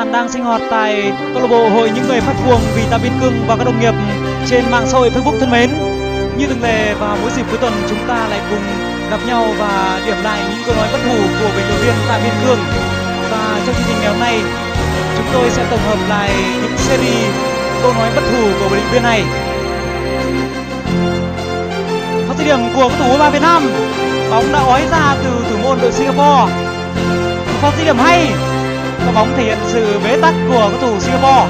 bạn đang sinh hoạt tại câu lạc bộ hội những người phát cuồng vì ta biên cương và các đồng nghiệp trên mạng xã hội Facebook thân mến. Như thường lệ vào mỗi dịp cuối tuần chúng ta lại cùng gặp nhau và điểm lại những câu nói bất hủ của bình luận viên Tạ Biên Cương. Và trong chương trình ngày hôm nay chúng tôi sẽ tổng hợp lại những series câu nói bất hủ của bình luận viên này. Phát dứt điểm của cầu thủ U23 Việt Nam, bóng đã ói ra từ thủ môn đội Singapore. Pha dứt điểm hay các bóng thể hiện sự bế tắc của cầu thủ Singapore.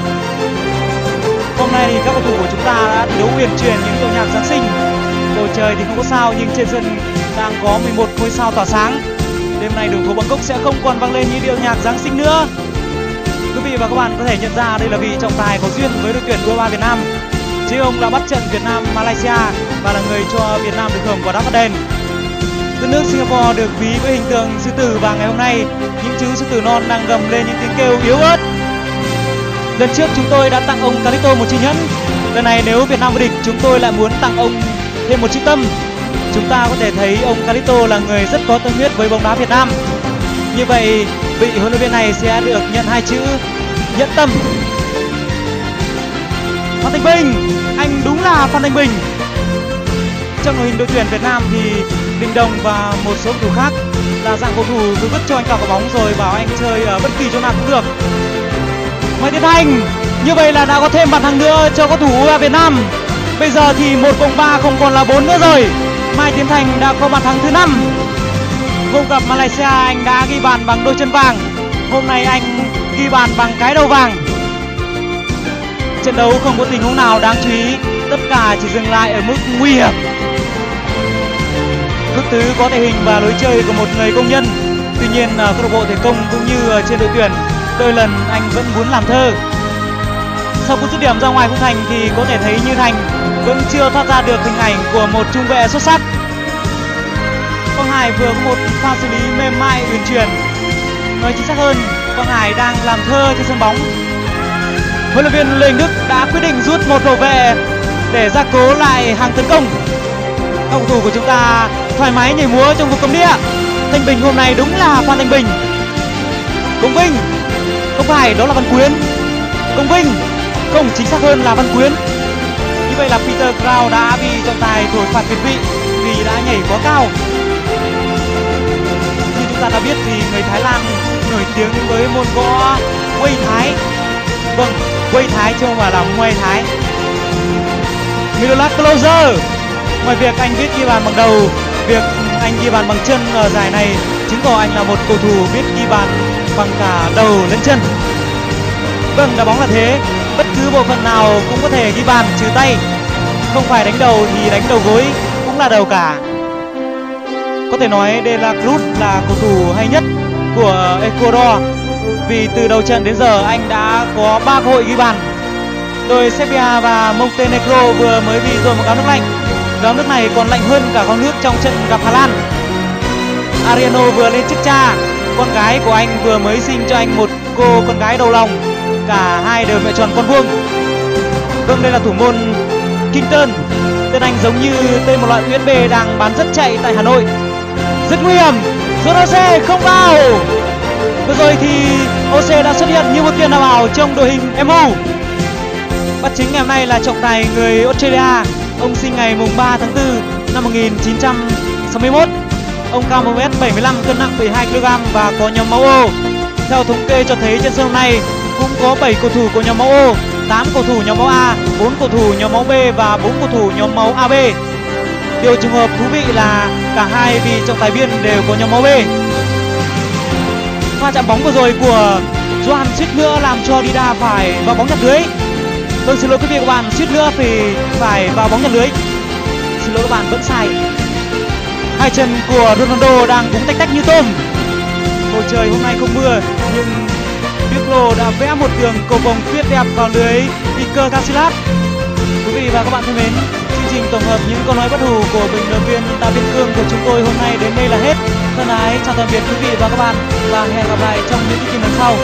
Hôm nay thì các cầu thủ của chúng ta đã thi đấu uyển chuyển những điệu nhạc Giáng sinh. Bầu trời thì không có sao, nhưng trên sân đang có 11 ngôi sao tỏa sáng. Đêm nay đường phố Bangkok sẽ không còn vang lên những điệu nhạc Giáng sinh nữa. Quý vị và các bạn có thể nhận ra đây là vị trọng tài có duyên với đội tuyển U23 Việt Nam. Chính ông đã bắt trận Việt Nam Malaysia và là người cho Việt Nam được hưởng quả đá phạt đền. Đất nước Singapore được ví với hình tượng sư tử và ngày hôm nay những chú sư tử non đang gầm lên những tiếng kêu yếu ớt. Lần trước chúng tôi đã tặng ông Carito một chi nhẫn. Lần này nếu Việt Nam vô địch chúng tôi lại muốn tặng ông thêm một chiếc tâm. Chúng ta có thể thấy ông Carito là người rất có tâm huyết với bóng đá Việt Nam. Như vậy vị huấn luyện viên này sẽ được nhận hai chữ nhẫn tâm. Phan Thanh Bình, anh đúng là Phan Thanh Bình. Trong đội hình đội tuyển Việt Nam thì Đình Đồng và một số cầu thủ khác là dạng cầu thủ cứ vứt cho anh cào quả bóng rồi bảo anh chơi ở bất kỳ chỗ nào cũng được. Mai Tiến Thành, như vậy là đã có thêm bàn thắng nữa cho cầu thủ U23 Việt Nam. Bây giờ thì một cộng ba không còn là bốn nữa rồi. Mai Tiến Thành đã có bàn thắng thứ năm. Hôm gặp Malaysia anh đã ghi bàn bằng đôi chân vàng. Hôm nay anh ghi bàn bằng cái đầu vàng. Trận đấu không có tình huống nào đáng chú ý, tất cả chỉ dừng lại ở mức nguy hiểm. Tứ có thể hình và lối chơi của một người công nhân. Tuy nhiên ở câu lạc bộ thể công cũng như à, trên đội tuyển, đôi lần anh vẫn muốn làm thơ. Sau cú dứt điểm ra ngoài khung thành thì có thể thấy Như Thành vẫn chưa thoát ra được hình ảnh của một trung vệ xuất sắc. Quang Hải vừa có một pha xử lý mềm mại uyển chuyển. Nói chính xác hơn, Quang Hải đang làm thơ trên sân bóng. Huấn luyện viên Lê Đức đã quyết định rút một hậu vệ để gia cố lại hàng tấn công. Các cầu thủ của chúng ta thoải mái nhảy múa trong vùng cấm địa. Thanh Bình hôm nay đúng là Phan Thanh Bình. Công Vinh, không phải đó là Văn Quyến. Công Vinh, không chính xác hơn là Văn Quyến. Như vậy là Peter Crow đã bị trọng tài thổi phạt việt vị vì đã nhảy quá cao. Như chúng ta đã biết thì người Thái Lan nổi tiếng với môn võ quay Thái. Vâng, quay Thái chứ không phải là Muay Thái. middle Closer Ngoài việc anh biết ghi bàn bằng đầu, việc anh ghi bàn bằng chân ở giải này chứng tỏ anh là một cầu thủ biết ghi bàn bằng cả đầu lẫn chân. Vâng, đá bóng là thế, bất cứ bộ phận nào cũng có thể ghi bàn trừ tay. Không phải đánh đầu thì đánh đầu gối cũng là đầu cả. Có thể nói De La Cruz là cầu thủ hay nhất của Ecuador vì từ đầu trận đến giờ anh đã có 3 cơ hội ghi bàn. Đội Serbia và Montenegro vừa mới bị dồn một gáo nước lạnh gáo nước này còn lạnh hơn cả con nước trong trận gặp Hà Lan. Ariano vừa lên chức cha, con gái của anh vừa mới sinh cho anh một cô con gái đầu lòng, cả hai đều mẹ tròn con vuông. Vâng, đây là thủ môn Kington, tên anh giống như tên một loại USB đang bán rất chạy tại Hà Nội. Rất nguy hiểm, Jonose không vào. Vừa rồi thì OC đã xuất hiện như một tiền đảm bảo trong đội hình MU. Bắt chính ngày hôm nay là trọng tài người Australia Ông sinh ngày mùng 3 tháng 4 năm 1961. Ông cao 1m75, cân nặng 12 kg và có nhóm máu O. Theo thống kê cho thấy trên sân hôm nay cũng có 7 cầu thủ của nhóm máu O, 8 cầu thủ nhóm máu A, 4 cầu thủ nhóm máu B và 4 cầu thủ nhóm máu AB. Điều trường hợp thú vị là cả hai vị trọng tài viên đều có nhóm máu B. Pha chạm bóng vừa rồi của Doan suýt nữa làm cho Dida phải vào bóng nhặt lưới Vâng xin lỗi quý vị và các bạn, suýt nữa thì phải vào bóng nhận lưới. Xin lỗi các bạn vẫn sai. Hai chân của Ronaldo đang cũng tách tách như tôm. Bầu trời hôm nay không mưa nhưng Pirlo đã vẽ một đường cầu vồng tuyệt đẹp vào lưới Iker Casillas. Quý vị và các bạn thân mến, chương trình tổng hợp những câu nói bất hủ của bình luận viên Tạ Biên Cương của chúng tôi hôm nay đến đây là hết. Thân ái chào tạm biệt quý vị và các bạn và hẹn gặp lại trong những chương trình lần sau.